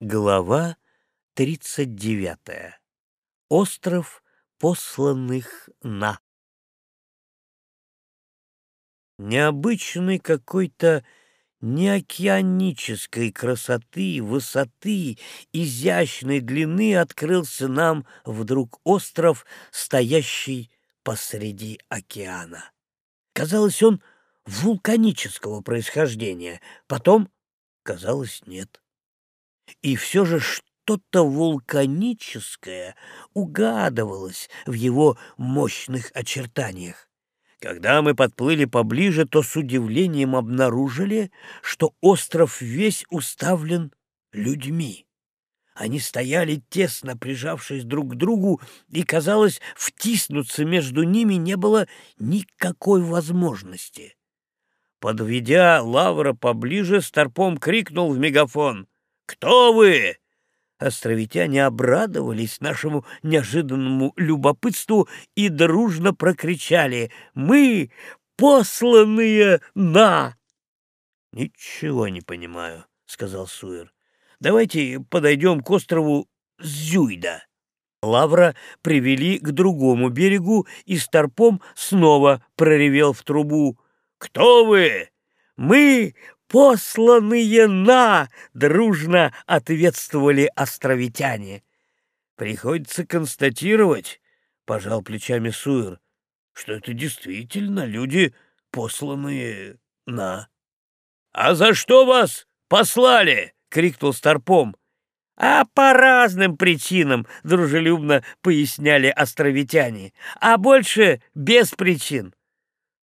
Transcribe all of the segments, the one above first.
Глава 39. Остров посланных на. Необычной какой-то неокеанической красоты, высоты, изящной длины открылся нам вдруг остров, стоящий посреди океана. Казалось, он вулканического происхождения, потом, казалось, нет. И все же что-то вулканическое угадывалось в его мощных очертаниях. Когда мы подплыли поближе, то с удивлением обнаружили, что остров весь уставлен людьми. Они стояли тесно прижавшись друг к другу, и, казалось, втиснуться между ними не было никакой возможности. Подведя Лавра поближе, Старпом крикнул в мегафон — «Кто вы?» Островитяне обрадовались нашему неожиданному любопытству и дружно прокричали «Мы посланные на!» «Ничего не понимаю», — сказал Суэр. «Давайте подойдем к острову Зюйда». Лавра привели к другому берегу, и Старпом снова проревел в трубу. «Кто вы? Мы посланные на!» — дружно ответствовали островитяне. «Приходится констатировать», — пожал плечами Суэр, «что это действительно люди, посланные на». «А за что вас послали?» — крикнул Старпом. «А по разным причинам», — дружелюбно поясняли островитяне, «а больше без причин».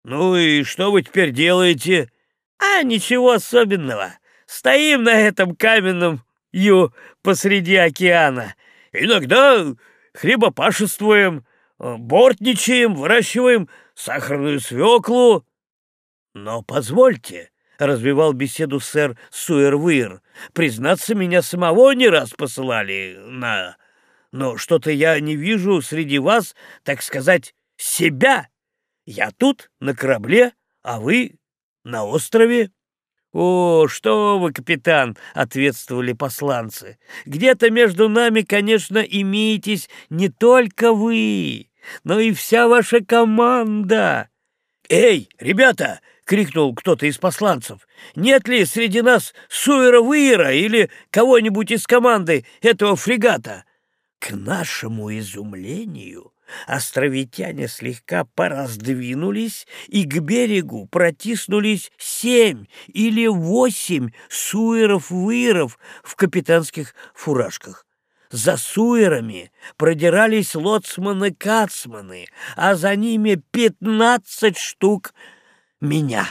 «Ну и что вы теперь делаете?» А ничего особенного. Стоим на этом каменном ю посреди океана. Иногда хлебопашествуем, бортничаем, выращиваем сахарную свеклу. Но позвольте, — развивал беседу сэр Суэрвир, — признаться, меня самого не раз посылали на... Но что-то я не вижу среди вас, так сказать, себя. Я тут, на корабле, а вы на острове? «О, что вы, капитан!» — ответствовали посланцы. «Где-то между нами, конечно, имеетесь не только вы, но и вся ваша команда!» «Эй, ребята!» — крикнул кто-то из посланцев. «Нет ли среди нас Суэра-Выера или кого-нибудь из команды этого фрегата?» К нашему изумлению Островитяне слегка пораздвинулись, и к берегу протиснулись семь или восемь суеров-выров в капитанских фуражках. За суерами продирались лоцманы-кацманы, а за ними пятнадцать штук меня.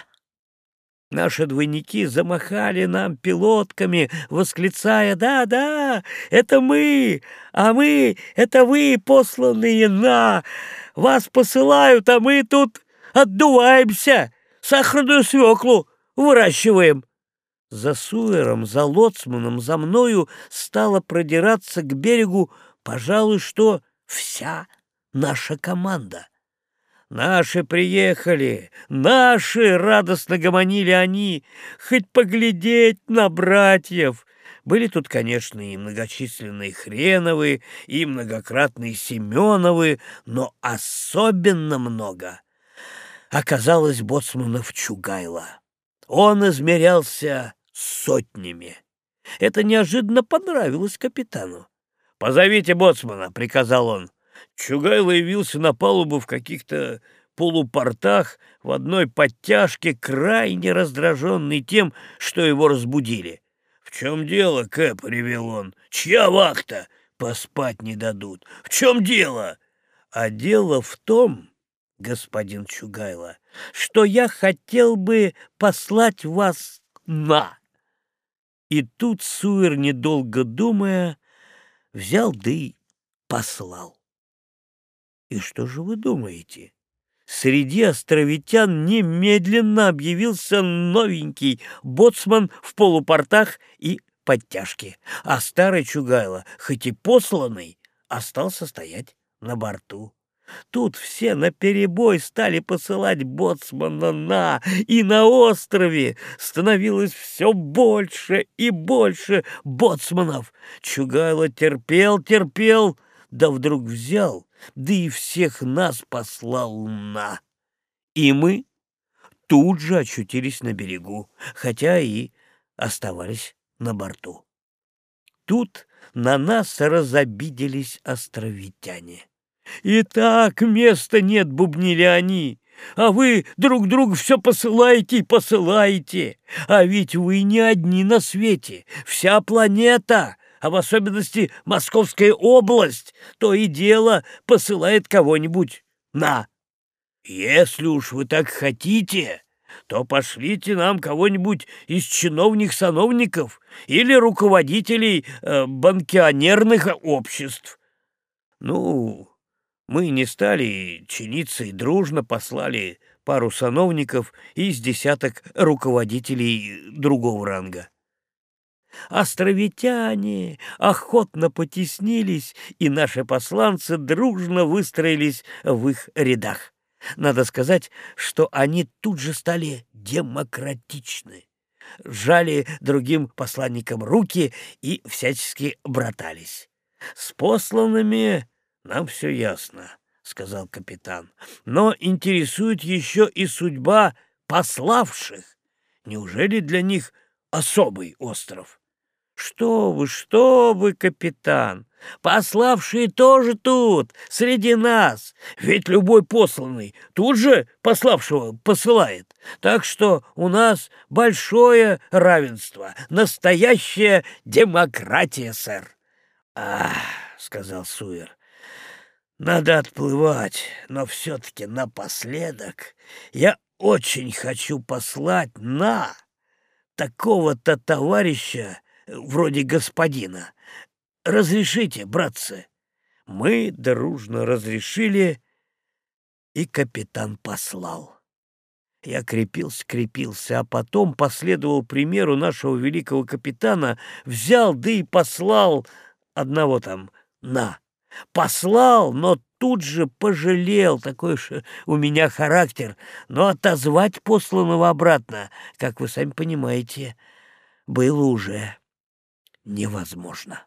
Наши двойники замахали нам пилотками, восклицая «Да-да, это мы, а мы — это вы, посланные на! Вас посылают, а мы тут отдуваемся, сахарную свеклу выращиваем!» За Суэром, за Лоцманом, за мною стала продираться к берегу, пожалуй, что вся наша команда. «Наши приехали! Наши!» — радостно гомонили они. «Хоть поглядеть на братьев!» Были тут, конечно, и многочисленные Хреновы, и многократные Семеновы, но особенно много оказалось боцманов Чугайла. Он измерялся сотнями. Это неожиданно понравилось капитану. «Позовите боцмана», — приказал он. Чугайло явился на палубу в каких-то полупортах, в одной подтяжке, крайне раздраженный тем, что его разбудили. — В чем дело, Кэп? — ревел он. — Чья вахта? Поспать не дадут. В чем дело? А дело в том, господин Чугайло, что я хотел бы послать вас на. И тут Суэр, недолго думая, взял да и послал. И что же вы думаете? Среди островитян немедленно объявился новенький боцман в полупортах и подтяжке, а старый Чугайло, хоть и посланный, остался стоять на борту. Тут все наперебой стали посылать боцмана на, и на острове становилось все больше и больше боцманов. Чугайло терпел, терпел, да вдруг взял, да и всех нас послал на. И мы тут же очутились на берегу, хотя и оставались на борту. Тут на нас разобиделись островитяне. «И так места нет», — бубнили они, «а вы друг другу все посылаете и посылаете, а ведь вы не одни на свете, вся планета» а в особенности Московская область, то и дело посылает кого-нибудь на. Если уж вы так хотите, то пошлите нам кого-нибудь из чиновник-сановников или руководителей э, банкионерных обществ. Ну, мы не стали чиниться и дружно послали пару сановников и с десяток руководителей другого ранга. Островитяне охотно потеснились, и наши посланцы дружно выстроились в их рядах. Надо сказать, что они тут же стали демократичны, жали другим посланникам руки и всячески братались. С посланными нам все ясно, — сказал капитан, — но интересует еще и судьба пославших. Неужели для них особый остров? Что вы, что вы, капитан! Пославшие тоже тут, среди нас. Ведь любой посланный тут же пославшего посылает. Так что у нас большое равенство, настоящая демократия, сэр. «Ах», — сказал Суэр, — «надо отплывать, но все-таки напоследок я очень хочу послать на такого-то товарища, вроде господина. Разрешите, братцы?» Мы дружно разрешили, и капитан послал. Я крепился, крепился, а потом последовал примеру нашего великого капитана, взял, да и послал одного там на. Послал, но тут же пожалел, такой же у меня характер, но отозвать посланного обратно, как вы сами понимаете, было уже невозможно.